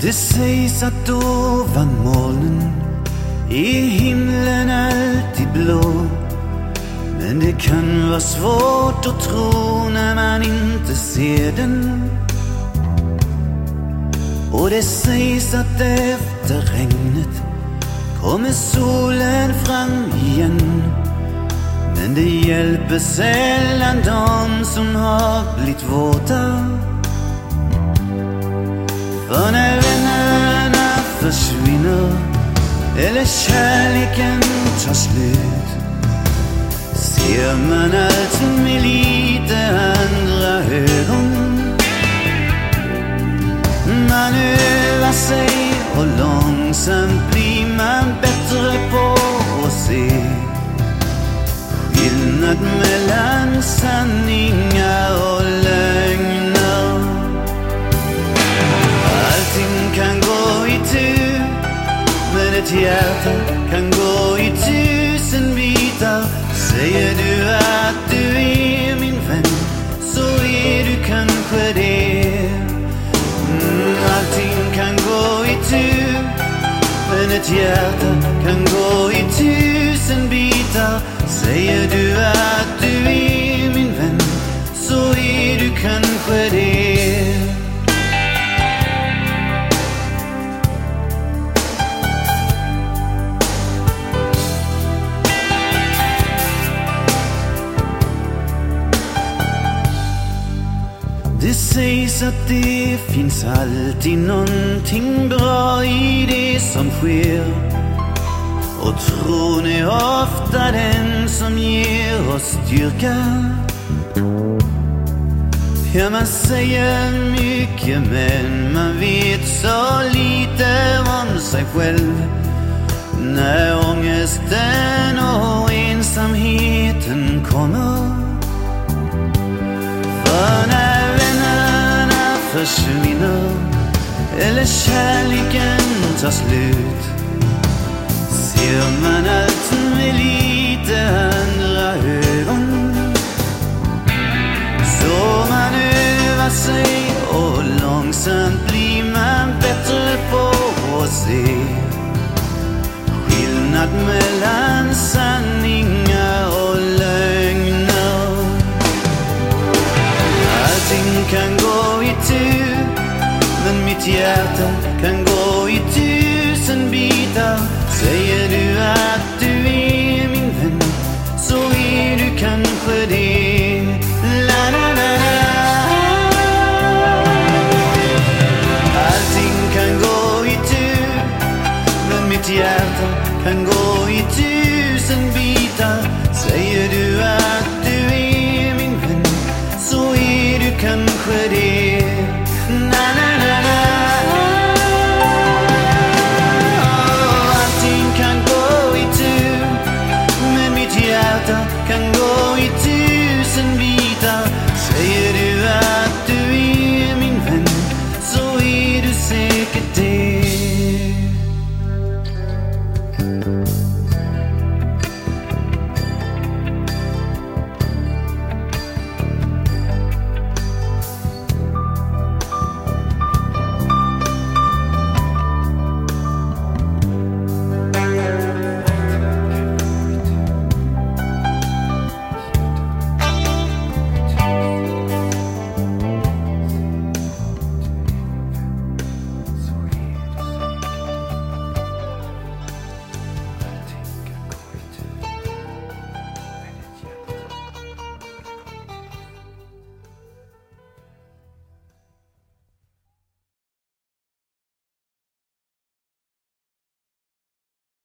Det sägs att ovan molnen är himlen alltid blå. Men det kan vara svårt att tro när man inte ser den. Och det sägs att efter regnet kommer solen fram igen. Men det hjälper sällan de som har blivit våta. För när eller kärleken tar slut ser man allt med liv. Kan gå i tusen bitar. Säger du att du är min vän, så är du kanske det. Mm, allting kan gå i tu, men ett hjärta kan gå i tusen bitar. Säger du Det sägs att det finns alltid någonting bra i det som sker. Och tron är ofta den som ger oss styrka. Ja, man säger mycket men man vet så lite om sig själv. När ångesten och ensamheten kommer. Försvinner eller kärleken tar slut ser man allt med lite andra ögon. Så man övar sig och långsamt blir man bättre på att se skillnad mellan sanning hjärta kan gå i tusen bitar. Säger du